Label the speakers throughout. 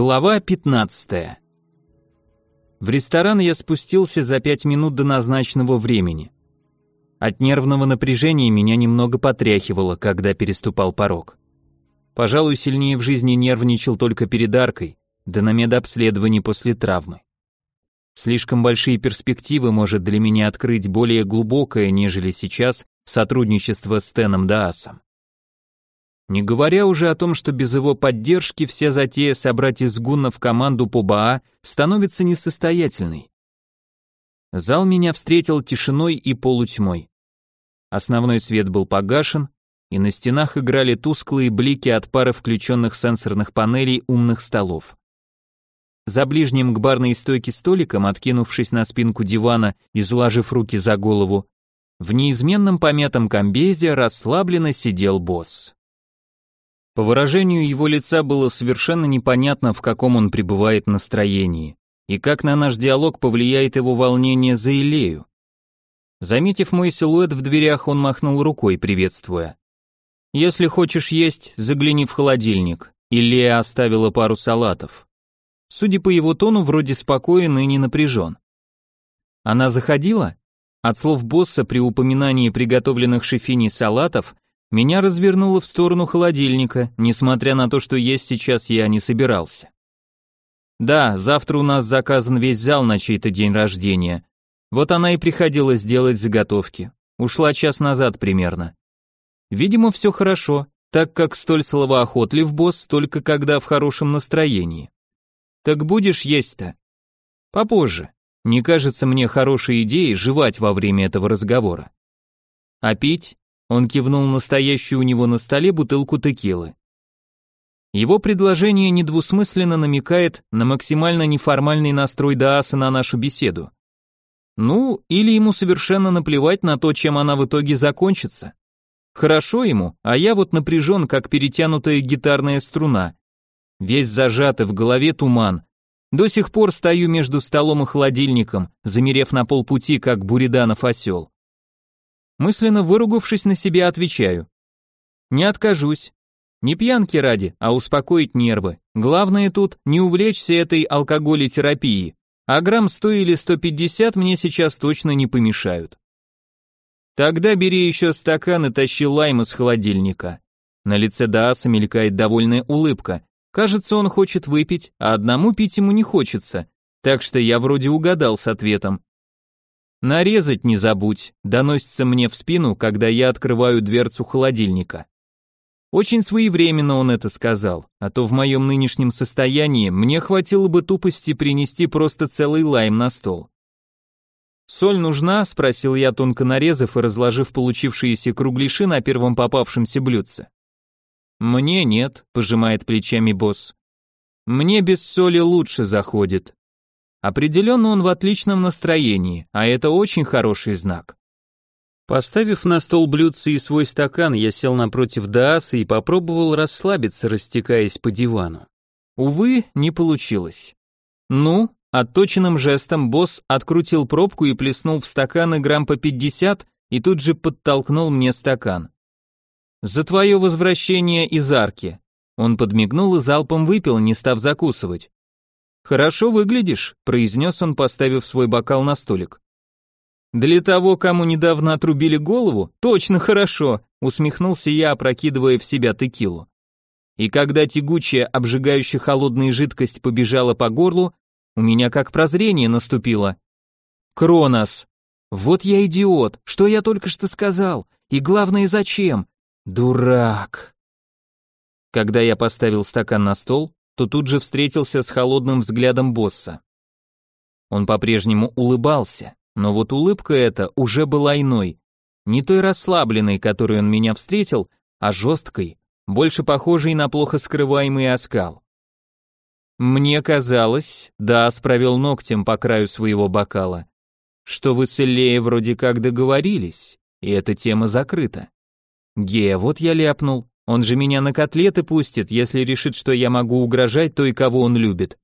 Speaker 1: Глава 15. В ресторан я спустился за пять минут до назначенного времени. От нервного напряжения меня немного потряхивало, когда переступал порог. Пожалуй, сильнее в жизни нервничал только перед аркой, да на медобследовании после травмы. Слишком большие перспективы может для меня открыть более глубокое, нежели сейчас, сотрудничество с Теном Даасом. Не говоря уже о том, что без его поддержки вся затея собрать из гуннов команду по БАА становится несостоятельной. Зал меня встретил тишиной и полутьмой. Основной свет был погашен, и на стенах играли тусклые блики от пары включенных сенсорных панелей умных столов. За ближним к барной стойке столиком, откинувшись на спинку дивана и заложив руки за голову, в неизменном помятом комбезе расслабленно сидел босс. По выражению его лица было совершенно непонятно, в каком он пребывает настроении, и как на наш диалог повлияет его волнение за Илею. Заметив мой силуэт в дверях, он махнул рукой, приветствуя. «Если хочешь есть, загляни в холодильник». Илея оставила пару салатов. Судя по его тону, вроде спокоен и не напряжен. Она заходила? От слов босса при упоминании приготовленных шефини салатов меня развернуло в сторону холодильника, несмотря на то, что есть сейчас я не собирался. Да, завтра у нас заказан весь зал на чей-то день рождения. Вот она и приходила сделать заготовки. Ушла час назад примерно. Видимо, все хорошо, так как столь словоохотлив босс только когда в хорошем настроении. Так будешь есть-то? Попозже. Не кажется мне хорошей идеей жевать во время этого разговора. А пить? Он кивнул настоящую у него на столе бутылку текилы. Его предложение недвусмысленно намекает на максимально неформальный настрой Дааса на нашу беседу. Ну, или ему совершенно наплевать на то, чем она в итоге закончится. Хорошо ему, а я вот напряжен, как перетянутая гитарная струна. Весь зажатый в голове туман. До сих пор стою между столом и холодильником, замерев на полпути, как Буриданов осел. Мысленно выругавшись на себя, отвечаю. Не откажусь. Не пьянки ради, а успокоить нервы. Главное тут не увлечься этой алкоголетерапией. А грамм 100 или 150 мне сейчас точно не помешают. Тогда бери еще стакан и тащи лайм из холодильника. На лице Дааса мелькает довольная улыбка. Кажется, он хочет выпить, а одному пить ему не хочется. Так что я вроде угадал с ответом. «Нарезать не забудь», доносится мне в спину, когда я открываю дверцу холодильника. Очень своевременно он это сказал, а то в моем нынешнем состоянии мне хватило бы тупости принести просто целый лайм на стол. «Соль нужна?» – спросил я, тонко нарезав и разложив получившиеся кругляши на первом попавшемся блюдце. «Мне нет», – пожимает плечами босс. «Мне без соли лучше заходит». Определенно он в отличном настроении, а это очень хороший знак. Поставив на стол блюдце и свой стакан, я сел напротив Дааса и попробовал расслабиться, растекаясь по дивану. Увы, не получилось. Ну, отточенным жестом босс открутил пробку и плеснул в стаканы грамм по 50 и тут же подтолкнул мне стакан. «За твое возвращение из арки». Он подмигнул и залпом выпил, не став закусывать. «Хорошо выглядишь», — произнес он, поставив свой бокал на столик. «Для того, кому недавно отрубили голову, точно хорошо», — усмехнулся я, опрокидывая в себя текилу. И когда тягучая, обжигающая холодная жидкость побежала по горлу, у меня как прозрение наступило. «Кронос! Вот я идиот! Что я только что сказал? И главное, зачем? Дурак!» Когда я поставил стакан на стол, то тут же встретился с холодным взглядом босса. Он по-прежнему улыбался, но вот улыбка эта уже была иной, не той расслабленной, которой он меня встретил, а жесткой, больше похожей на плохо скрываемый оскал. Мне казалось, да, провел ногтем по краю своего бокала, что вы с Иллеей вроде как договорились, и эта тема закрыта. Ге, вот я ляпнул, он же меня на котлеты пустит, если решит, что я могу угрожать той, кого он любит.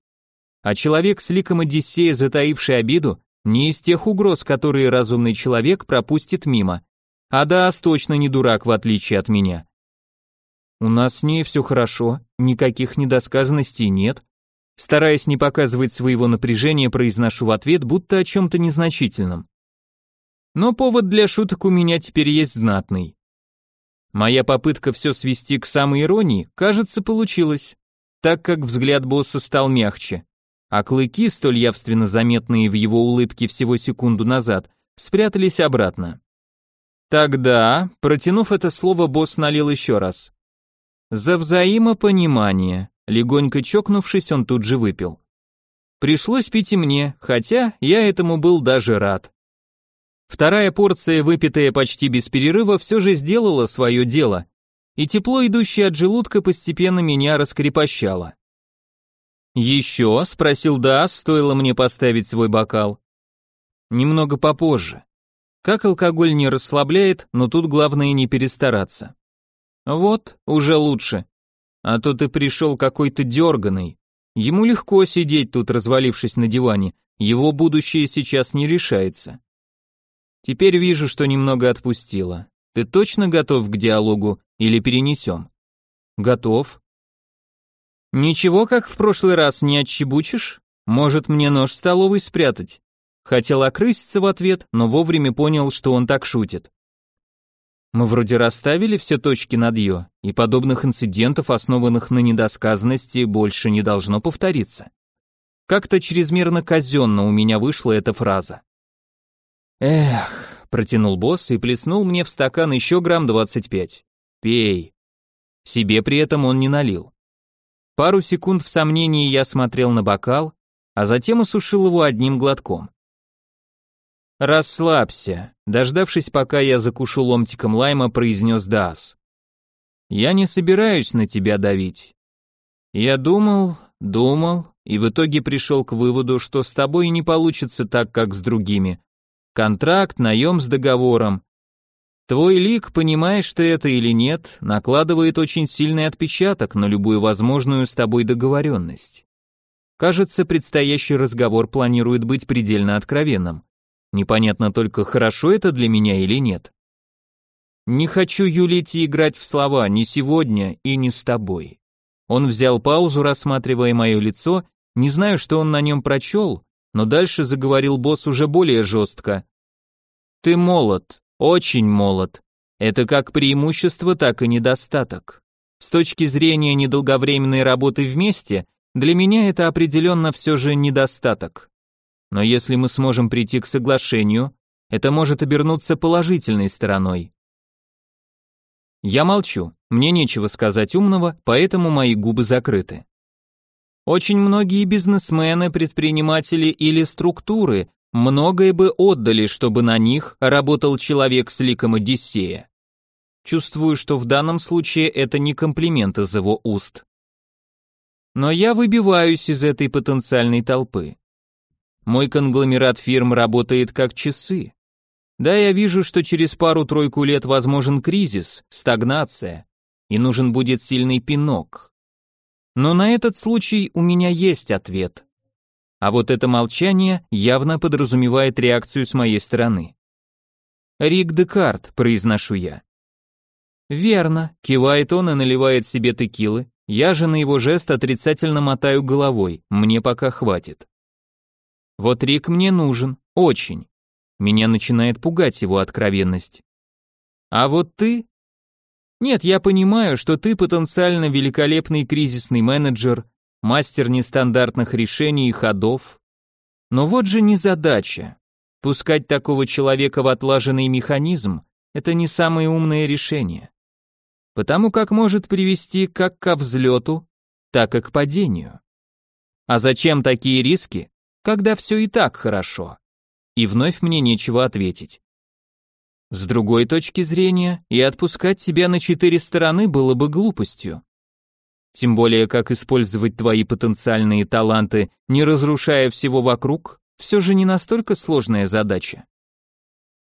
Speaker 1: А человек с ликом Одиссея, затаивший обиду, не из тех угроз, которые разумный человек пропустит мимо. А Даас точно не дурак, в отличие от меня. У нас с ней все хорошо, никаких недосказанностей нет. Стараясь не показывать своего напряжения, произношу в ответ, будто о чем-то незначительном. Но повод для шуток у меня теперь есть знатный. Моя попытка все свести к самой иронии, кажется, получилась, так как взгляд босса стал мягче, а клыки, столь явственно заметные в его улыбке всего секунду назад, спрятались обратно. Тогда, протянув это слово, босс налил еще раз. За взаимопонимание. Легонько чокнувшись, он тут же выпил. Пришлось пить и мне, хотя я этому был даже рад. Вторая порция, выпитая почти без перерыва, все же сделала свое дело, и тепло, идущее от желудка, постепенно меня раскрепощало. «Еще?» — спросил Даас, стоило мне поставить свой бокал. «Немного попозже. Как алкоголь не расслабляет, но тут главное не перестараться». «Вот, уже лучше. А то ты пришел какой-то дерганый. Ему легко сидеть тут, развалившись на диване, его будущее сейчас не решается». Теперь вижу, что немного отпустила. Ты точно готов к диалогу или перенесем? Готов. Ничего, как в прошлый раз, не отчебучишь? Может, мне нож в столовой спрятать? Хотел окрыситься в ответ, но вовремя понял, что он так шутит. Мы вроде расставили все точки над «ё», и подобных инцидентов, основанных на недосказанности, больше не должно повториться. Как-то чрезмерно казенно у меня вышла эта фраза. Эх, протянул босс и плеснул мне в стакан еще грамм двадцать пять. Пей. Себе при этом он не налил. Пару секунд в сомнении я смотрел на бокал, а затем осушил его одним глотком. «Расслабься», дождавшись, пока я закушу ломтиком лайма, произнес Дас. «Я не собираюсь на тебя давить. Я думал, думал, и в итоге пришел к выводу, что с тобой не получится так, как с другими, Контракт, наем с договором. Твой лик, понимаешь ты это или нет, накладывает очень сильный отпечаток на любую возможную с тобой договоренность. Кажется, предстоящий разговор планирует быть предельно откровенным. Непонятно только, хорошо это для меня или нет. Не хочу юлить и играть в слова ни сегодня и не с тобой. Он взял паузу, рассматривая мое лицо, не знаю, что он на нем прочел, но дальше заговорил босс уже более жестко. «Ты молод, очень молод. Это как преимущество, так и недостаток. С точки зрения недолговременной работы вместе, для меня это определенно все же недостаток. Но если мы сможем прийти к соглашению, это может обернуться положительной стороной. Я молчу, мне нечего сказать умного, поэтому мои губы закрыты. Очень многие бизнесмены, предприниматели или структуры многое бы отдали, чтобы на них работал человек с ликом Одиссея. Чувствую, что в данном случае это не комплимент из его уст. Но я выбиваюсь из этой потенциальной толпы. Мой конгломерат фирм работает как часы. Да, я вижу, что через пару-тройку лет возможен кризис, стагнация, и нужен будет сильный пинок. Но на этот случай у меня есть ответ. А вот это молчание явно подразумевает реакцию с моей стороны. «Рик Декарт», — произношу я. «Верно», — кивает он и наливает себе текилы, я же на его жест отрицательно мотаю головой, мне пока хватит. Вот Рик мне нужен, очень. Меня начинает пугать его откровенность. А вот ты, нет, я понимаю, что ты потенциально великолепный кризисный менеджер, мастер нестандартных решений и ходов. Но вот же незадача. Пускать такого человека в отлаженный механизм – это не самое умное решение. Потому как может привести как ко взлету, так и к падению. А зачем такие риски, когда все и так хорошо? И вновь мне нечего ответить. С другой точки зрения, и отпускать тебя на четыре стороны было бы глупостью. Тем более, как использовать твои потенциальные таланты, не разрушая всего вокруг, все же не настолько сложная задача.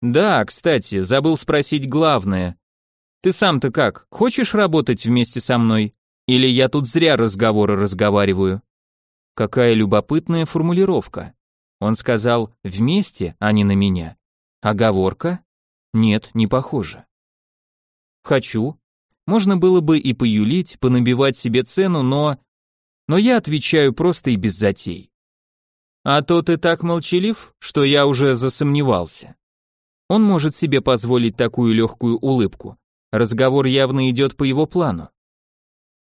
Speaker 1: Да, кстати, забыл спросить главное. Ты сам-то как, хочешь работать вместе со мной? Или я тут зря разговоры разговариваю? Какая любопытная формулировка. Он сказал «вместе», а не на меня. Оговорка? Нет, не похоже. Хочу. Можно было бы и поюлить, понабивать себе цену, но... но я отвечаю просто и без затей. А то ты так молчалив, что я уже засомневался. Он может себе позволить такую легкую улыбку. Разговор явно идет по его плану.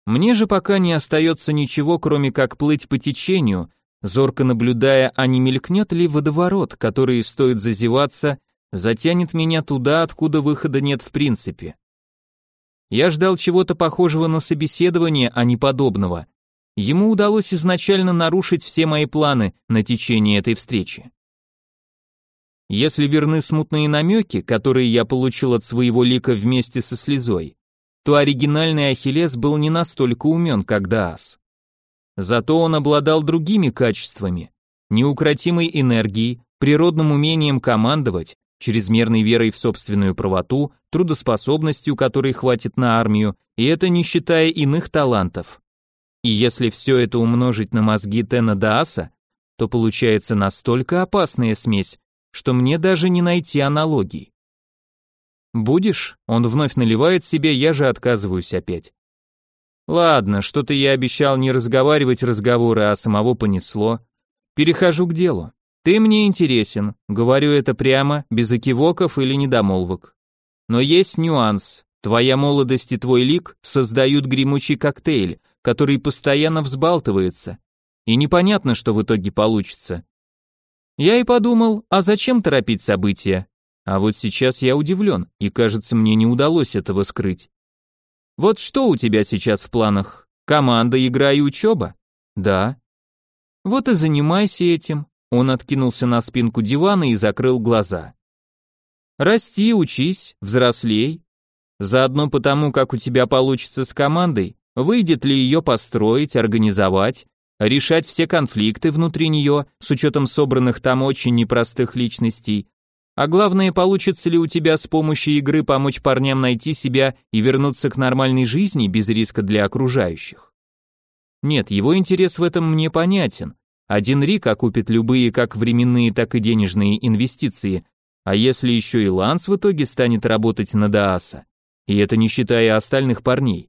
Speaker 1: Мне же пока не остается ничего, кроме как плыть по течению, зорко наблюдая, а не мелькнет ли водоворот, который, стоит зазеваться, затянет меня туда, откуда выхода нет в принципе. Я ждал чего-то похожего на собеседование, а не подобного. Ему удалось изначально нарушить все мои планы на течение этой встречи. Если верны смутные намеки, которые я получил от своего лика вместе со слезой, то оригинальный Ахиллес был не настолько умен, как Даас. Зато он обладал другими качествами, неукротимой энергией, природным умением командовать, чрезмерной верой в собственную правоту, трудоспособностью, которой хватит на армию, и это не считая иных талантов. И если все это умножить на мозги Тена Дааса, то получается настолько опасная смесь, что мне даже не найти аналогий. «Будешь?» Он вновь наливает себе, я же отказываюсь опять. Ладно, что-то я обещал не разговаривать разговоры, а самого понесло. Перехожу к делу. Ты мне интересен, говорю это прямо, без окивоков или недомолвок. Но есть нюанс. Твоя молодость и твой лик создают гремучий коктейль, который постоянно взбалтывается. И непонятно, что в итоге получится. Я и подумал, а зачем торопить события? А вот сейчас я удивлен, и кажется, мне не удалось этого скрыть. Вот что у тебя сейчас в планах? Команда, игра и учеба? Да. Вот и занимайся этим. Он откинулся на спинку дивана и закрыл глаза. Расти, учись, взрослей. Заодно потому, как у тебя получится с командой, выйдет ли ее построить, организовать, решать все конфликты внутри нее с учетом собранных там очень непростых личностей, а главное, получится ли у тебя с помощью игры помочь парням найти себя и вернуться к нормальной жизни без риска для окружающих? Нет, его интерес в этом мне понятен. Один Рик окупит любые как временные, так и денежные инвестиции, а если еще и Ланс в итоге станет работать на Дааса, и это не считая остальных парней.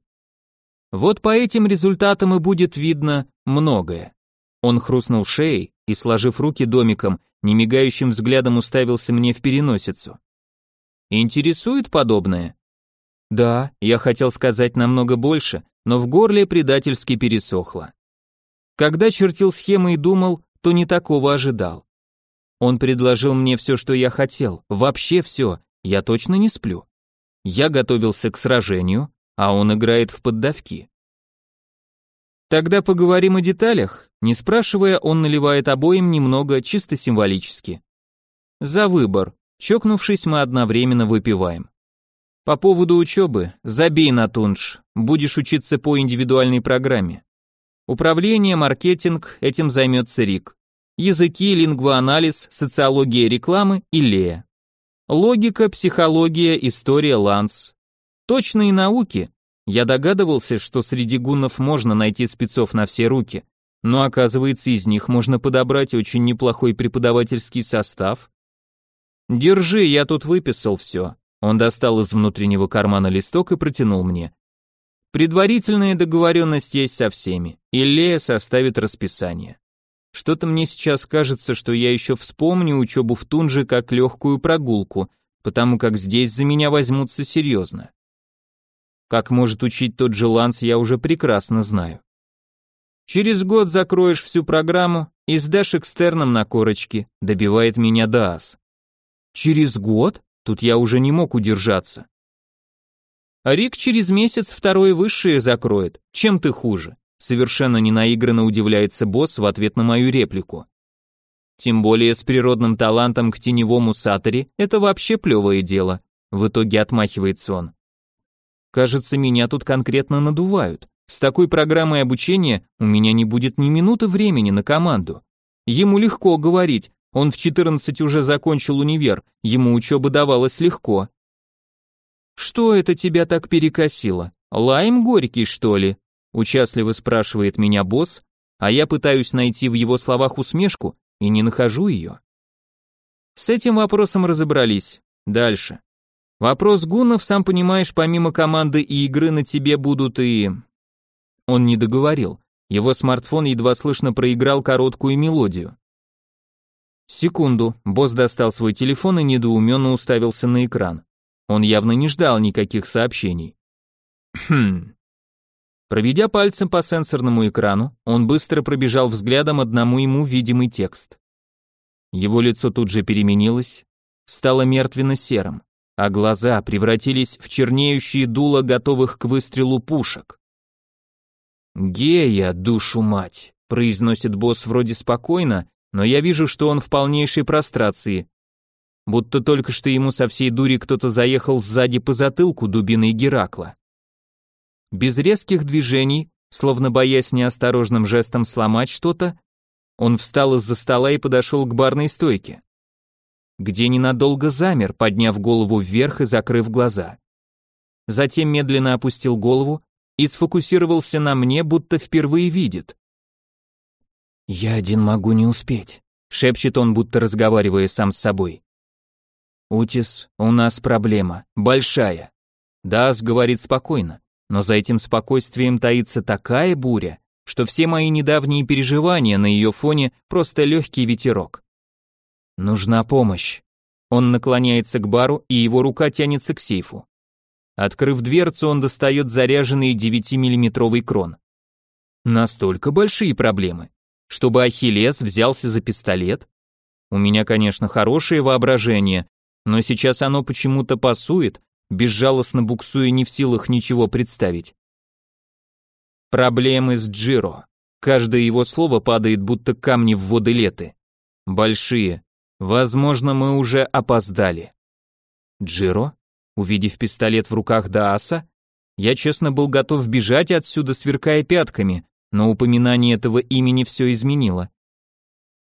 Speaker 1: Вот по этим результатам и будет видно многое. Он хрустнул шеей и, сложив руки домиком, немигающим взглядом уставился мне в переносицу. Интересует подобное? Да, я хотел сказать намного больше, но в горле предательски пересохло. Когда чертил схемы и думал, то не такого ожидал. Он предложил мне все, что я хотел, вообще все, я точно не сплю. Я готовился к сражению, а он играет в поддавки. Тогда поговорим о деталях. Не спрашивая, он наливает обоим немного, чисто символически. За выбор. Чокнувшись, мы одновременно выпиваем. По поводу учебы, забей на тунш, будешь учиться по индивидуальной программе. Управление, маркетинг, этим займется Рик. Языки, лингвоанализ, социология рекламы и Лея. Логика, психология, история, ланс. Точные науки, я догадывался, что среди гуннов можно найти спецов на все руки, но оказывается, из них можно подобрать очень неплохой преподавательский состав. Держи, я тут выписал все. Он достал из внутреннего кармана листок и протянул мне. Предварительная договоренность есть со всеми. Иллея составит расписание. Что-то мне сейчас кажется, что я еще вспомню учебу в Тунже как легкую прогулку, потому как здесь за меня возьмутся серьезно. Как может учить тот же Ланс, я уже прекрасно знаю. Через год закроешь всю программу и сдашь экстерном на корочке, добивает меня Даас. Через год? Тут я уже не мог удержаться. А Рик через месяц второе высшее закроет. Чем ты хуже? Совершенно ненаигранно удивляется босс в ответ на мою реплику. Тем более с природным талантом к теневому саторе это вообще плевое дело. В итоге отмахивается он. Кажется, меня тут конкретно надувают. С такой программой обучения у меня не будет ни минуты времени на команду. Ему легко говорить, он в 14 уже закончил универ, ему учеба давалась легко. Что это тебя так перекосило? Лайм горький, что ли? Участливо спрашивает меня босс, а я пытаюсь найти в его словах усмешку и не нахожу ее. С этим вопросом разобрались. Дальше. Вопрос гуннов, сам понимаешь, помимо команды и игры на тебе будут и... Он не договорил. Его смартфон едва слышно проиграл короткую мелодию. Секунду, босс достал свой телефон и недоуменно уставился на экран. Он явно не ждал никаких сообщений. Хм. Проведя пальцем по сенсорному экрану, он быстро пробежал взглядом одному ему видимый текст. Его лицо тут же переменилось, стало мертвенно-серым, а глаза превратились в чернеющие дула готовых к выстрелу пушек. «Гея, душу мать!» — произносит босс вроде спокойно, но я вижу, что он в полнейшей прострации. Будто только что ему со всей дури кто-то заехал сзади по затылку дубиной Геракла. Без резких движений, словно боясь неосторожным жестом сломать что-то, он встал из-за стола и подошел к барной стойке, где ненадолго замер, подняв голову вверх и закрыв глаза. Затем медленно опустил голову и сфокусировался на мне, будто впервые видит. «Я один могу не успеть», — шепчет он, будто разговаривая сам с собой. «Утис, у нас проблема, большая». Дас говорит спокойно, но за этим спокойствием таится такая буря, что все мои недавние переживания на ее фоне просто легкий ветерок. Нужна помощь. Он наклоняется к бару, и его рука тянется к сейфу. Открыв дверцу, он достает заряженный 9-миллиметровый крон. Настолько большие проблемы чтобы Ахиллес взялся за пистолет? У меня, конечно, хорошее воображение, но сейчас оно почему-то пасует, безжалостно буксуя не в силах ничего представить. Проблемы с Джиро. Каждое его слово падает, будто камни в воды леты. Большие. Возможно, мы уже опоздали. Джиро? Увидев пистолет в руках Дааса, я честно был готов бежать отсюда, сверкая пятками, но упоминание этого имени все изменило.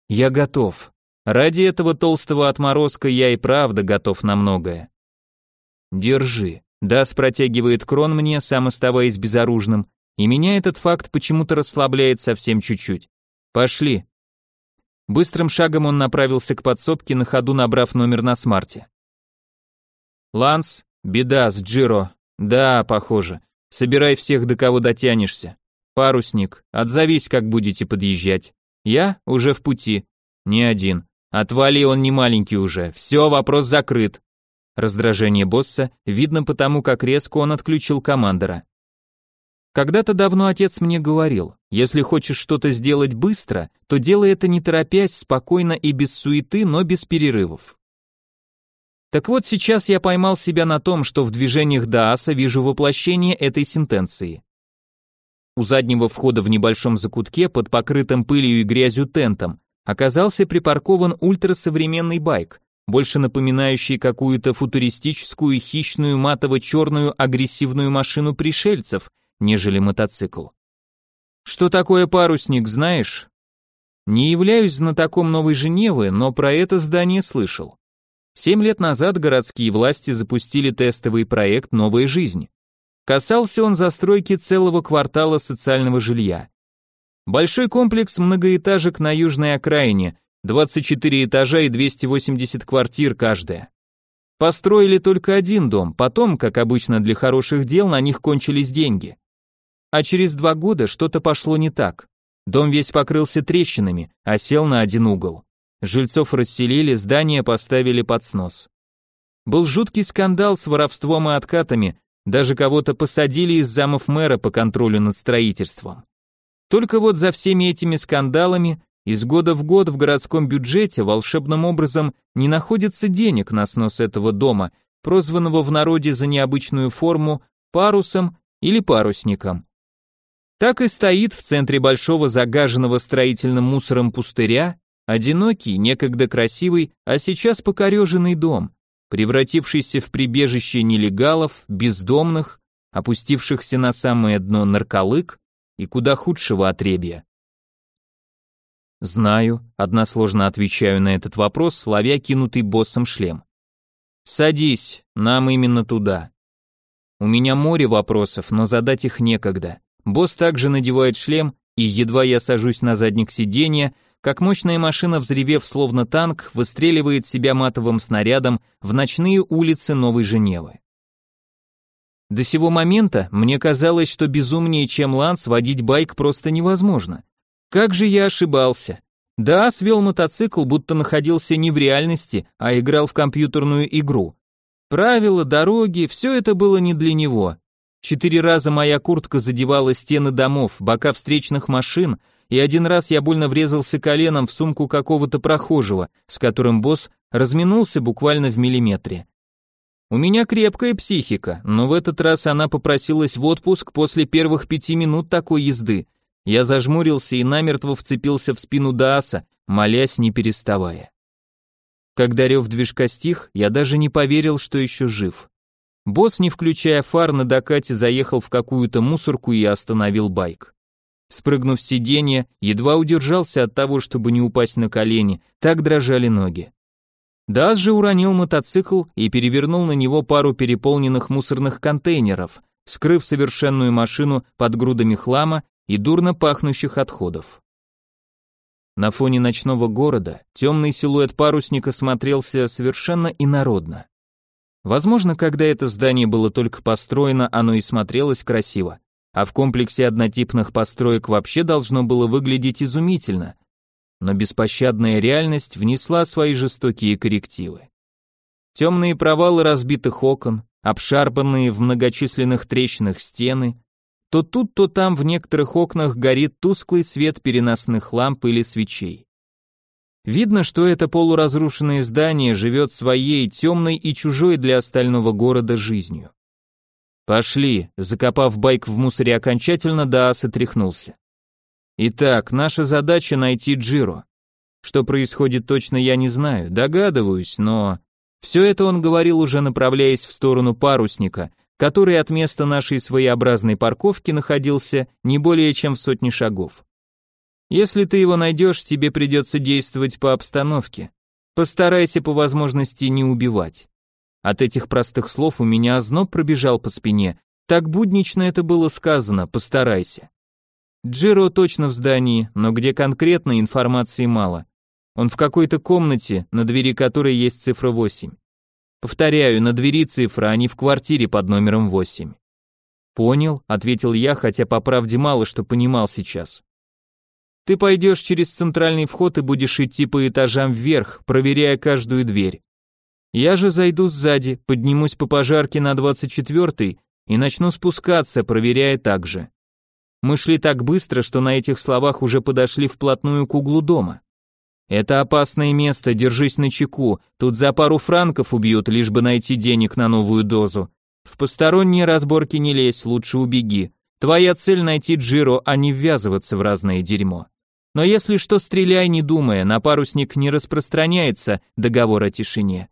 Speaker 1: Я готов. Ради этого толстого отморозка я и правда готов на многое. Держи. Дас протягивает крон мне, сам оставаясь безоружным, и меня этот факт почему-то расслабляет совсем чуть-чуть. Пошли. Быстрым шагом он направился к подсобке, на ходу набрав номер на смарте. Ланс, беда с Джиро. Да, похоже. Собирай всех, до кого дотянешься. Парусник, отзовись, как будете подъезжать. Я уже в пути. Не один. Отвали, он не маленький уже. Все, вопрос закрыт. Раздражение босса видно потому, как резко он отключил командора. Когда-то давно отец мне говорил, если хочешь что-то сделать быстро, то делай это не торопясь, спокойно и без суеты, но без перерывов. Так вот сейчас я поймал себя на том, что в движениях Дааса вижу воплощение этой сентенции. У заднего входа в небольшом закутке под покрытым пылью и грязью тентом оказался припаркован ультрасовременный байк, больше напоминающий какую-то футуристическую хищную матово-черную агрессивную машину пришельцев, нежели мотоцикл. Что такое парусник, знаешь? Не являюсь знатоком Новой Женевы, но про это здание слышал. Семь лет назад городские власти запустили тестовый проект «Новая жизнь». Касался он застройки целого квартала социального жилья. Большой комплекс многоэтажек на южной окраине, 24 этажа и 280 квартир каждая. Построили только один дом, потом, как обычно для хороших дел, на них кончились деньги. А через два года что-то пошло не так. Дом весь покрылся трещинами, а сел на один угол. Жильцов расселили, здание поставили под снос. Был жуткий скандал с воровством и откатами, даже кого-то посадили из замов мэра по контролю над строительством. Только вот за всеми этими скандалами из года в год в городском бюджете волшебным образом не находится денег на снос этого дома, прозванного в народе за необычную форму парусом или парусником. Так и стоит в центре большого загаженного строительным мусором пустыря одинокий, некогда красивый, а сейчас покореженный дом, превратившийся в прибежище нелегалов, бездомных, опустившихся на самое дно нарколык и куда худшего отребья. Знаю, односложно отвечаю на этот вопрос, ловя кинутый боссом шлем. Садись, нам именно туда. У меня море вопросов, но задать их некогда. Босс также надевает шлем, и едва я сажусь на задник сиденья, как мощная машина, взревев словно танк, выстреливает себя матовым снарядом в ночные улицы Новой Женевы. До сего момента мне казалось, что безумнее, чем Ланс, водить байк просто невозможно. Как же я ошибался. Да, свел мотоцикл, будто находился не в реальности, а играл в компьютерную игру. Правила, дороги, все это было не для него. Четыре раза моя куртка задевала стены домов, бока встречных машин, и один раз я больно врезался коленом в сумку какого-то прохожего, с которым босс разминулся буквально в миллиметре. У меня крепкая психика, но в этот раз она попросилась в отпуск после первых пяти минут такой езды. Я зажмурился и намертво вцепился в спину Дааса, молясь не переставая. Когда рев движка стих, я даже не поверил, что еще жив. Босс, не включая фар, на докате заехал в какую-то мусорку и остановил байк. Спрыгнув с сиденья, едва удержался от того, чтобы не упасть на колени, так дрожали ноги. Дас же уронил мотоцикл и перевернул на него пару переполненных мусорных контейнеров, скрыв совершенную машину под грудами хлама и дурно пахнущих отходов. На фоне ночного города темный силуэт парусника смотрелся совершенно инородно. Возможно, когда это здание было только построено, оно и смотрелось красиво, а в комплексе однотипных построек вообще должно было выглядеть изумительно, но беспощадная реальность внесла свои жестокие коррективы. Темные провалы разбитых окон, обшарпанные в многочисленных трещинах стены, то тут, то там в некоторых окнах горит тусклый свет переносных ламп или свечей. Видно, что это полуразрушенное здание живет своей темной и чужой для остального города жизнью. Пошли, закопав байк в мусоре окончательно, Даас отряхнулся. Итак, наша задача найти Джиро. Что происходит точно я не знаю, догадываюсь, но... Все это он говорил уже направляясь в сторону парусника, который от места нашей своеобразной парковки находился не более чем в сотне шагов. Если ты его найдешь, тебе придется действовать по обстановке. Постарайся по возможности не убивать. От этих простых слов у меня озноб пробежал по спине, так буднично это было сказано, постарайся. Джиро точно в здании, но где конкретно информации мало. Он в какой-то комнате, на двери которой есть цифра 8. Повторяю, на двери цифра, а не в квартире под номером 8. Понял, ответил я, хотя по правде мало что понимал сейчас. Ты пойдешь через центральный вход и будешь идти по этажам вверх, проверяя каждую дверь. Я же зайду сзади, поднимусь по пожарке на 24 и начну спускаться, проверяя также. Мы шли так быстро, что на этих словах уже подошли вплотную к углу дома. Это опасное место, держись на чеку. Тут за пару франков убьют, лишь бы найти денег на новую дозу. В посторонние разборки не лезь, лучше убеги. Твоя цель найти Джиро, а не ввязываться в разное дерьмо. Но если что, стреляй не думая, на парусник не распространяется договор о тишине.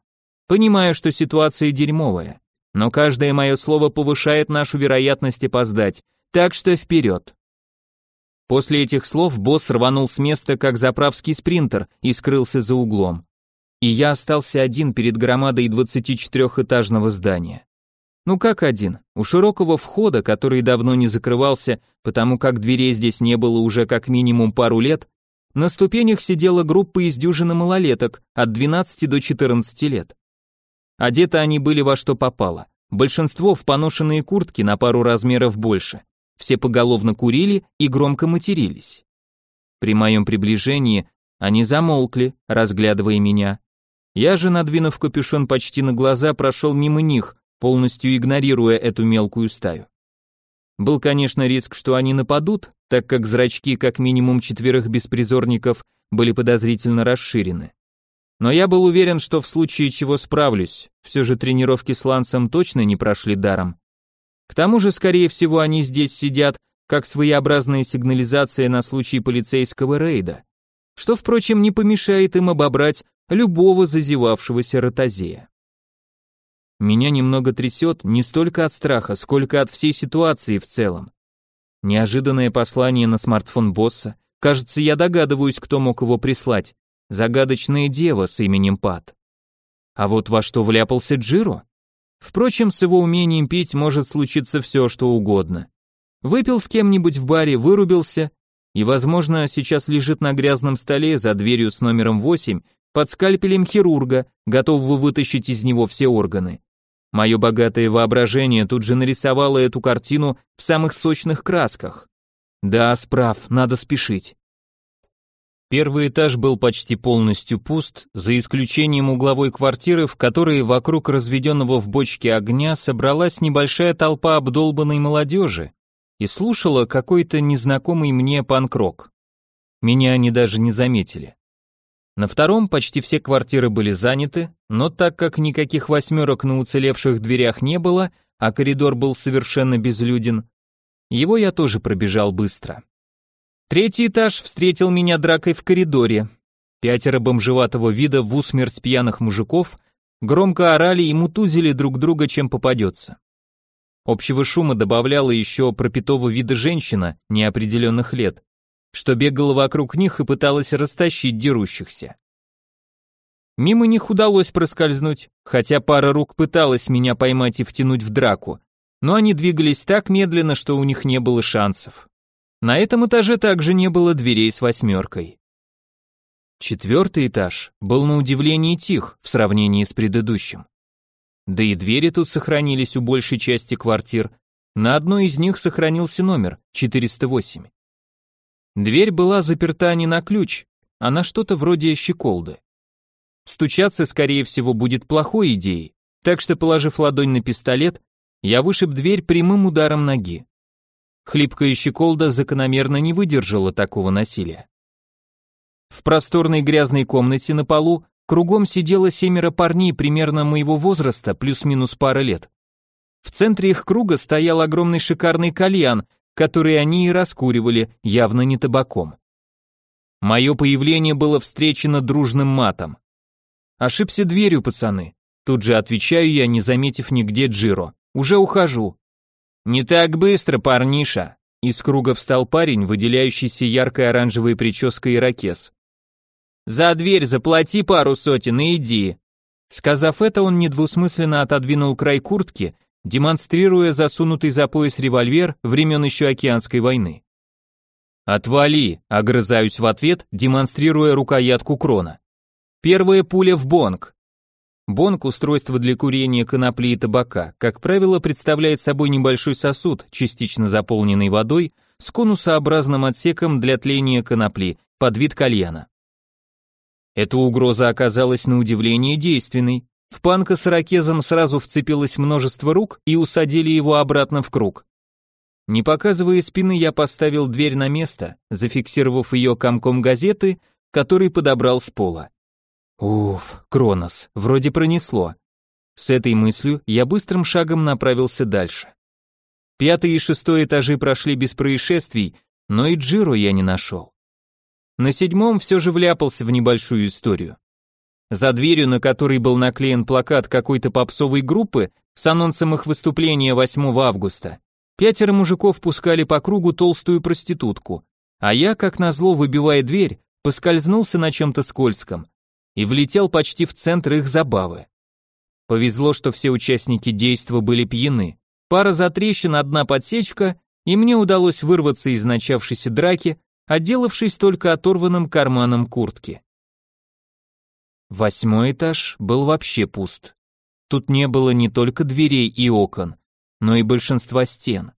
Speaker 1: Понимаю, что ситуация дерьмовая, но каждое мое слово повышает нашу вероятность опоздать, так что вперед. После этих слов босс рванул с места, как заправский спринтер, и скрылся за углом. И я остался один перед громадой 24-этажного здания. Ну как один? У широкого входа, который давно не закрывался, потому как дверей здесь не было уже как минимум пару лет, на ступенях сидела группа из дюжины малолеток от 12 до 14 лет. Одеты они были во что попало. Большинство в поношенные куртки на пару размеров больше все поголовно курили и громко матерились. При моем приближении они замолкли, разглядывая меня. Я же, надвинув капюшон почти на глаза, прошел мимо них, полностью игнорируя эту мелкую стаю. Был, конечно, риск, что они нападут, так как зрачки как минимум четверых беспризорников были подозрительно расширены. Но я был уверен, что в случае чего справлюсь, все же тренировки с Лансом точно не прошли даром. К тому же, скорее всего, они здесь сидят, как своеобразная сигнализация на случай полицейского рейда, что, впрочем, не помешает им обобрать любого зазевавшегося ротозея. Меня немного трясет не столько от страха, сколько от всей ситуации в целом. Неожиданное послание на смартфон босса. Кажется, я догадываюсь, кто мог его прислать. Загадочная дева с именем Пат. А вот во что вляпался Джиро? Впрочем, с его умением пить может случиться все, что угодно. Выпил с кем-нибудь в баре, вырубился, и, возможно, сейчас лежит на грязном столе за дверью с номером 8 под скальпелем хирурга, готового вытащить из него все органы. Мое богатое воображение тут же нарисовало эту картину в самых сочных красках. Да, справ, надо спешить. Первый этаж был почти полностью пуст, за исключением угловой квартиры, в которой вокруг разведенного в бочке огня собралась небольшая толпа обдолбанной молодежи и слушала какой-то незнакомый мне панк-рок. Меня они даже не заметили. На втором почти все квартиры были заняты, но так как никаких восьмерок на уцелевших дверях не было, а коридор был совершенно безлюден, его я тоже пробежал быстро. Третий этаж встретил меня дракой в коридоре. Пятеро бомжеватого вида в усмерть пьяных мужиков громко орали и мутузили друг друга, чем попадется. Общего шума добавляла еще пропитого вида женщина неопределенных лет, что бегала вокруг них и пыталась растащить дерущихся. Мимо них удалось проскользнуть, хотя пара рук пыталась меня поймать и втянуть в драку, но они двигались так медленно, что у них не было шансов. На этом этаже также не было дверей с восьмеркой. Четвертый этаж был на удивление тих в сравнении с предыдущим. Да и двери тут сохранились у большей части квартир, на одной из них сохранился номер 408. Дверь была заперта не на ключ, а на что-то вроде щеколды. Стучаться, скорее всего, будет плохой идеей, так что, положив ладонь на пистолет, я вышиб дверь прямым ударом ноги. Хлипкая щеколда закономерно не выдержала такого насилия. В просторной грязной комнате на полу кругом сидело семеро парней примерно моего возраста, плюс-минус пара лет. В центре их круга стоял огромный шикарный кальян, который они и раскуривали, явно не табаком. Мое появление было встречено дружным матом. Ошибся дверью, пацаны. Тут же отвечаю я, не заметив нигде Джиро. Уже ухожу. «Не так быстро, парниша!» Из круга встал парень, выделяющийся яркой оранжевой прической ирокез. «За дверь заплати пару сотен и иди!» Сказав это, он недвусмысленно отодвинул край куртки, демонстрируя засунутый за пояс револьвер времен еще океанской войны. «Отвали!» — огрызаюсь в ответ, демонстрируя рукоятку крона. Первая пуля в бонг. Бонг – устройство для курения конопли и табака, как правило, представляет собой небольшой сосуд, частично заполненный водой, с конусообразным отсеком для тления конопли, под вид кальяна. Эта угроза оказалась на удивление действенной. В панка с ракезом сразу вцепилось множество рук и усадили его обратно в круг. Не показывая спины, я поставил дверь на место, зафиксировав ее комком газеты, который подобрал с пола. Уф, Кронос, вроде пронесло. С этой мыслью я быстрым шагом направился дальше. Пятый и шестой этажи прошли без происшествий, но и Джиро я не нашел. На седьмом все же вляпался в небольшую историю. За дверью, на которой был наклеен плакат какой-то попсовой группы с анонсом их выступления 8 августа, пятеро мужиков пускали по кругу толстую проститутку, а я, как назло выбивая дверь, поскользнулся на чем-то скользком и влетел почти в центр их забавы. Повезло, что все участники действа были пьяны. Пара затрещин, одна подсечка, и мне удалось вырваться из начавшейся драки, отделавшись только оторванным карманом куртки. Восьмой этаж был вообще пуст. Тут не было не только дверей и окон, но и большинства стен.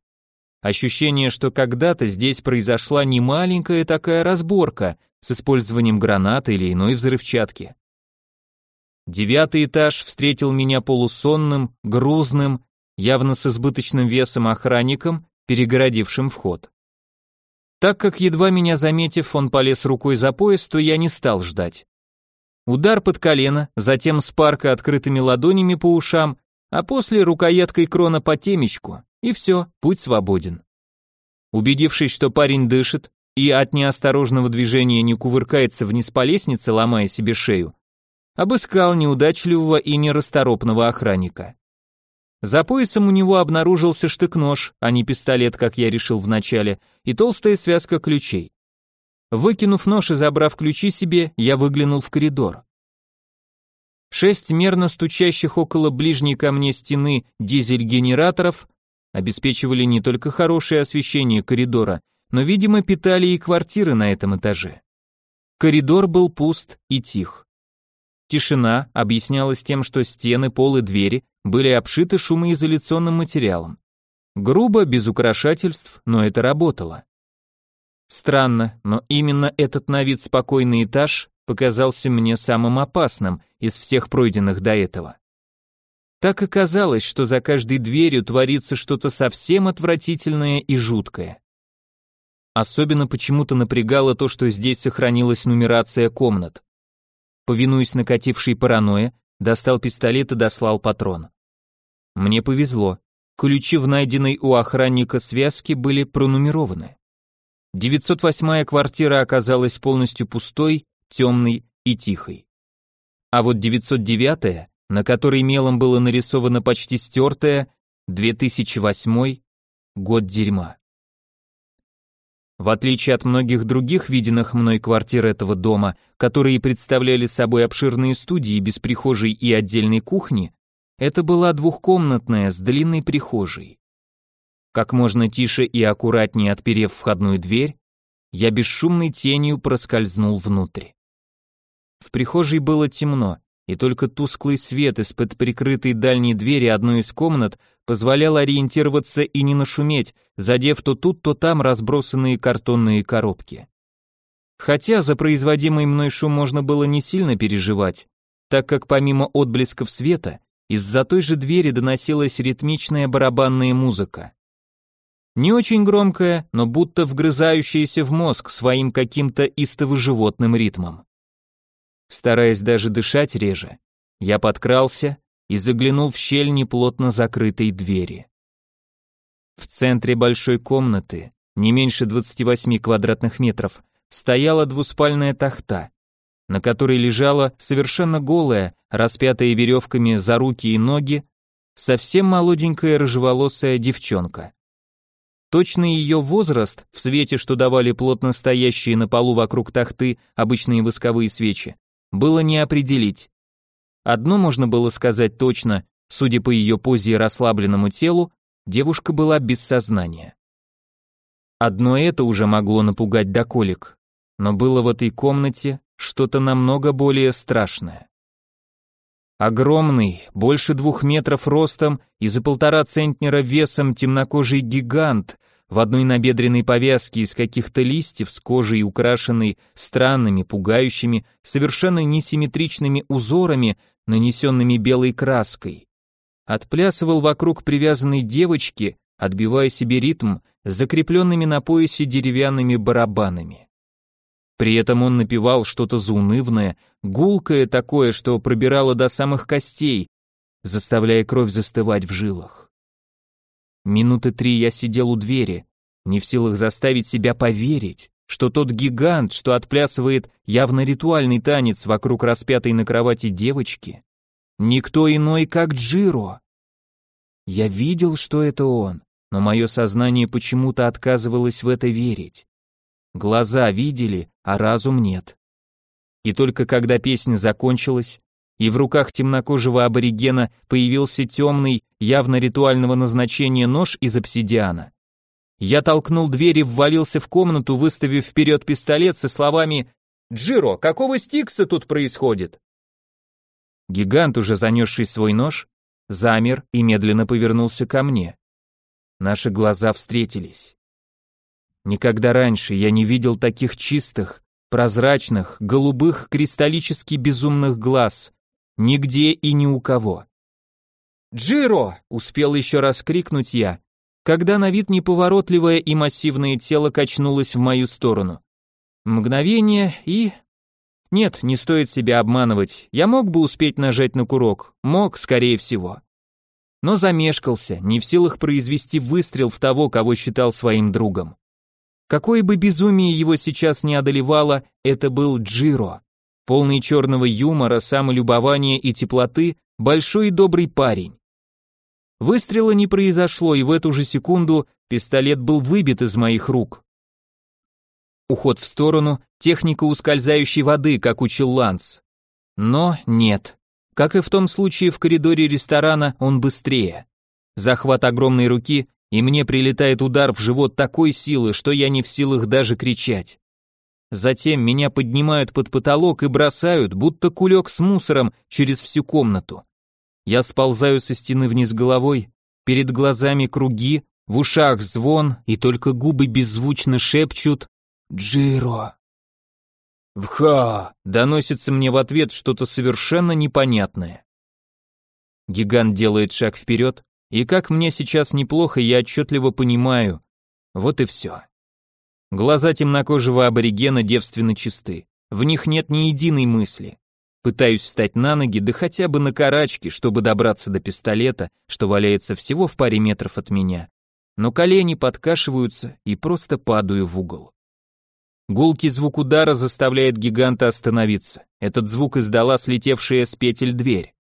Speaker 1: Ощущение, что когда-то здесь произошла немаленькая такая разборка, с использованием гранат или иной взрывчатки. Девятый этаж встретил меня полусонным, грузным, явно с избыточным весом охранником, перегородившим вход. Так как едва меня заметив, он полез рукой за пояс, то я не стал ждать. Удар под колено, затем спарка открытыми ладонями по ушам, а после рукояткой крона по темечку, и все, путь свободен. Убедившись, что парень дышит, и от неосторожного движения не кувыркается вниз по лестнице, ломая себе шею, обыскал неудачливого и нерасторопного охранника. За поясом у него обнаружился штык-нож, а не пистолет, как я решил вначале, и толстая связка ключей. Выкинув нож и забрав ключи себе, я выглянул в коридор. Шесть мерно стучащих около ближней ко мне стены дизель-генераторов обеспечивали не только хорошее освещение коридора, но, видимо, питали и квартиры на этом этаже. Коридор был пуст и тих. Тишина объяснялась тем, что стены, пол и двери были обшиты шумоизоляционным материалом. Грубо, без украшательств, но это работало. Странно, но именно этот на вид спокойный этаж показался мне самым опасным из всех пройденных до этого. Так оказалось, что за каждой дверью творится что-то совсем отвратительное и жуткое. Особенно почему-то напрягало то, что здесь сохранилась нумерация комнат. Повинуясь накатившей паранойе, достал пистолет и дослал патрон. Мне повезло. Ключи в найденной у охранника связке были пронумерованы. 908-я квартира оказалась полностью пустой, темной и тихой. А вот 909-я, на которой мелом было нарисовано почти стертое, 2008 год дерьма. В отличие от многих других виденных мной квартир этого дома, которые представляли собой обширные студии без прихожей и отдельной кухни, это была двухкомнатная с длинной прихожей. Как можно тише и аккуратнее отперев входную дверь, я бесшумной тенью проскользнул внутрь. В прихожей было темно, и только тусклый свет из-под прикрытой дальней двери одной из комнат позволял ориентироваться и не нашуметь, задев то тут, то там разбросанные картонные коробки. Хотя за производимый мной шум можно было не сильно переживать, так как помимо отблесков света из-за той же двери доносилась ритмичная барабанная музыка. Не очень громкая, но будто вгрызающаяся в мозг своим каким-то истово-животным ритмом. Стараясь даже дышать реже, я подкрался и заглянул в щель неплотно закрытой двери. В центре большой комнаты, не меньше 28 квадратных метров, стояла двуспальная тахта, на которой лежала совершенно голая, распятая веревками за руки и ноги, совсем молоденькая рыжеволосая девчонка. Точный ее возраст, в свете, что давали плотно стоящие на полу вокруг тахты обычные восковые свечи, было не определить. Одно можно было сказать точно, судя по ее позе и расслабленному телу, девушка была без сознания. Одно это уже могло напугать до колик, но было в этой комнате что-то намного более страшное. Огромный, больше двух метров ростом и за полтора центнера весом темнокожий гигант в одной набедренной повязке из каких-то листьев с кожей, украшенной странными, пугающими, совершенно несимметричными узорами, нанесенными белой краской. Отплясывал вокруг привязанной девочки, отбивая себе ритм с закрепленными на поясе деревянными барабанами. При этом он напевал что-то заунывное, гулкое такое, что пробирало до самых костей, заставляя кровь застывать в жилах. Минуты три я сидел у двери, не в силах заставить себя поверить, что тот гигант, что отплясывает явно ритуальный танец вокруг распятой на кровати девочки, никто иной, как Джиро. Я видел, что это он, но мое сознание почему-то отказывалось в это верить. Глаза видели, а разум нет. И только когда песня закончилась, и в руках темнокожего аборигена появился темный, явно ритуального назначения нож из обсидиана, я толкнул дверь и ввалился в комнату, выставив вперед пистолет со словами «Джиро, какого стикса тут происходит?» Гигант, уже занесший свой нож, замер и медленно повернулся ко мне. Наши глаза встретились. Никогда раньше я не видел таких чистых, прозрачных, голубых, кристаллически безумных глаз. Нигде и ни у кого. «Джиро!» — успел еще раз крикнуть я, когда на вид неповоротливое и массивное тело качнулось в мою сторону. Мгновение и... Нет, не стоит себя обманывать. Я мог бы успеть нажать на курок. Мог, скорее всего. Но замешкался, не в силах произвести выстрел в того, кого считал своим другом. Какое бы безумие его сейчас не одолевало, это был Джиро. Полный черного юмора, самолюбования и теплоты, большой и добрый парень. Выстрела не произошло, и в эту же секунду пистолет был выбит из моих рук. Уход в сторону, техника ускользающей воды, как учил Ланс. Но нет. Как и в том случае в коридоре ресторана, он быстрее. Захват огромной руки, и мне прилетает удар в живот такой силы, что я не в силах даже кричать. Затем меня поднимают под потолок и бросают, будто кулек с мусором, через всю комнату. Я сползаю со стены вниз головой, перед глазами круги, в ушах звон, и только губы беззвучно шепчут «Джиро». «Вха!» — доносится мне в ответ что-то совершенно непонятное. Гигант делает шаг вперед, и как мне сейчас неплохо, я отчетливо понимаю. Вот и все. Глаза темнокожего аборигена девственно чисты. В них нет ни единой мысли. Пытаюсь встать на ноги, да хотя бы на карачки, чтобы добраться до пистолета, что валяется всего в паре метров от меня. Но колени подкашиваются и просто падаю в угол. Гулкий звук удара заставляет гиганта остановиться. Этот звук издала слетевшая с петель дверь.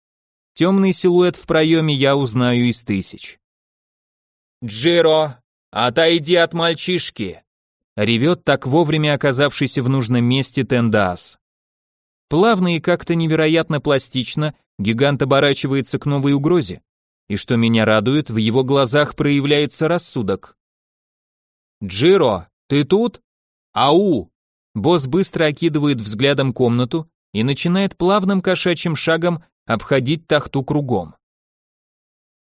Speaker 1: Темный силуэт в проеме я узнаю из тысяч. «Джиро, отойди от мальчишки!» Ревет так вовремя оказавшийся в нужном месте Тендаас. Плавно и как-то невероятно пластично гигант оборачивается к новой угрозе. И что меня радует, в его глазах проявляется рассудок. «Джиро, ты тут? Ау!» Босс быстро окидывает взглядом комнату и начинает плавным кошачьим шагом обходить тахту кругом.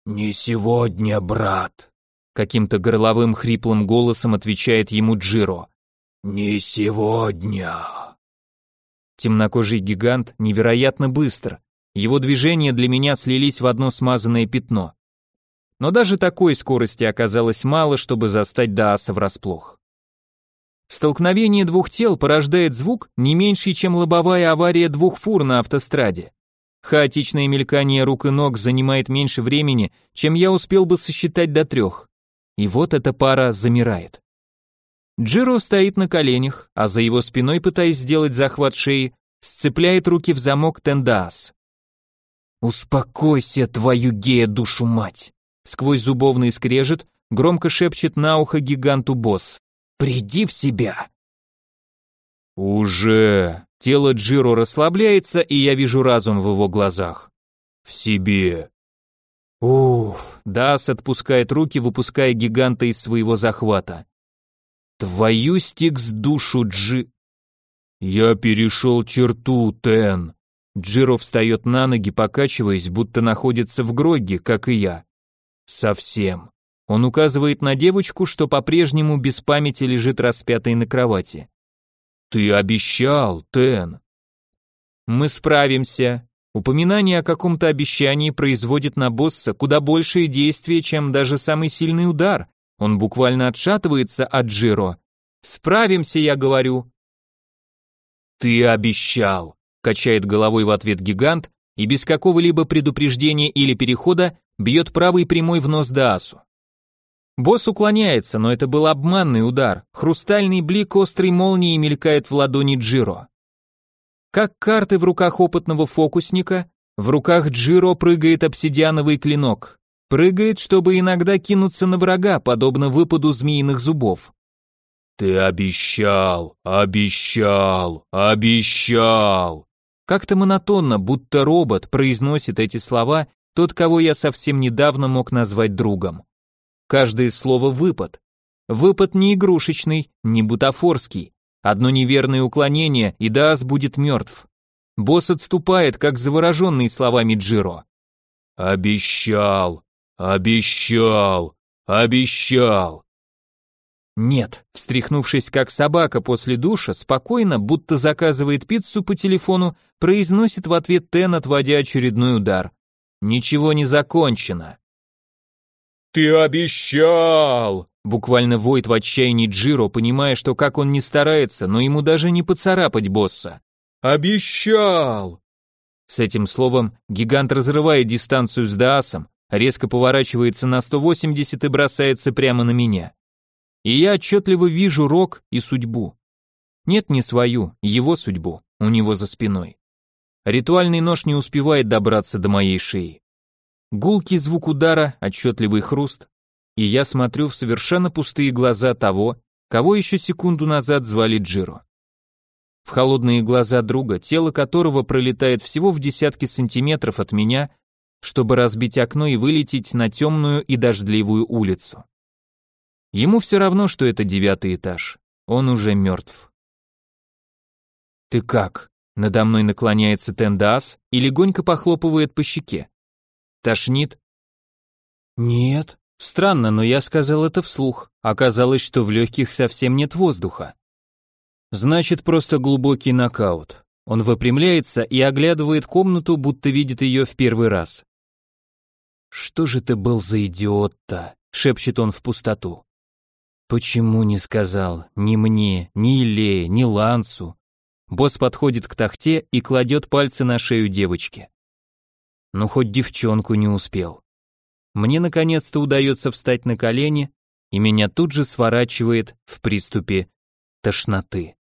Speaker 1: «Не сегодня, брат», — каким-то горловым хриплым голосом отвечает ему Джиро. «Не сегодня». Темнокожий гигант невероятно быстр. Его движения для меня слились в одно смазанное пятно. Но даже такой скорости оказалось мало, чтобы застать Дааса врасплох. Столкновение двух тел порождает звук не меньший, чем лобовая авария двух фур на автостраде. Хаотичное мелькание рук и ног занимает меньше времени, чем я успел бы сосчитать до трех. И вот эта пара замирает. Джиро стоит на коленях, а за его спиной, пытаясь сделать захват шеи, сцепляет руки в замок Тендаас. «Успокойся, твою гея душу мать!» Сквозь зубовный скрежет громко шепчет на ухо гиганту босс. «Приди в себя!» «Уже!» Тело Джиро расслабляется, и я вижу разум в его глазах. В себе. Уф, Дас отпускает руки, выпуская гиганта из своего захвата. Твою стикс душу, Джи... Я перешел черту, Тен. Джиро встает на ноги, покачиваясь, будто находится в гроге, как и я. Совсем. Он указывает на девочку, что по-прежнему без памяти лежит распятой на кровати. Ты обещал, Тен. Мы справимся. Упоминание о каком-то обещании производит на босса куда большее действие, чем даже самый сильный удар. Он буквально отшатывается от Джиро. Справимся, я говорю. Ты обещал, качает головой в ответ гигант и без какого-либо предупреждения или перехода бьет правый прямой в нос Даасу. Босс уклоняется, но это был обманный удар. Хрустальный блик острой молнии мелькает в ладони Джиро. Как карты в руках опытного фокусника, в руках Джиро прыгает обсидиановый клинок. Прыгает, чтобы иногда кинуться на врага, подобно выпаду змеиных зубов. «Ты обещал, обещал, обещал!» Как-то монотонно, будто робот, произносит эти слова тот, кого я совсем недавно мог назвать другом. Каждое слово выпад. Выпад не игрушечный, не бутафорский. Одно неверное уклонение, и Даас будет мертв. Босс отступает, как завороженный словами Джиро. «Обещал, обещал, обещал». Нет, встряхнувшись как собака после душа, спокойно, будто заказывает пиццу по телефону, произносит в ответ Тен, отводя очередной удар. Ничего не закончено. «Ты обещал!» Буквально воет в отчаянии Джиро, понимая, что как он не старается, но ему даже не поцарапать босса. «Обещал!» С этим словом гигант разрывает дистанцию с Даасом, резко поворачивается на 180 и бросается прямо на меня. И я отчетливо вижу рок и судьбу. Нет, не свою, его судьбу, у него за спиной. Ритуальный нож не успевает добраться до моей шеи. Гулкий звук удара, отчетливый хруст, и я смотрю в совершенно пустые глаза того, кого еще секунду назад звали Джиро. В холодные глаза друга, тело которого пролетает всего в десятки сантиметров от меня, чтобы разбить окно и вылететь на темную и дождливую улицу. Ему все равно, что это девятый этаж, он уже мертв. «Ты как?» Надо мной наклоняется Тендас и легонько похлопывает по щеке. «Тошнит?» «Нет». Странно, но я сказал это вслух. Оказалось, что в легких совсем нет воздуха. Значит, просто глубокий нокаут. Он выпрямляется и оглядывает комнату, будто видит ее в первый раз. «Что же ты был за идиот-то?» — шепчет он в пустоту. «Почему не сказал? Ни мне, ни Илее, ни Лансу?» Босс подходит к тахте и кладет пальцы на шею девочки. Ну, хоть девчонку не успел. Мне наконец-то удается встать на колени, и меня тут же сворачивает в приступе тошноты.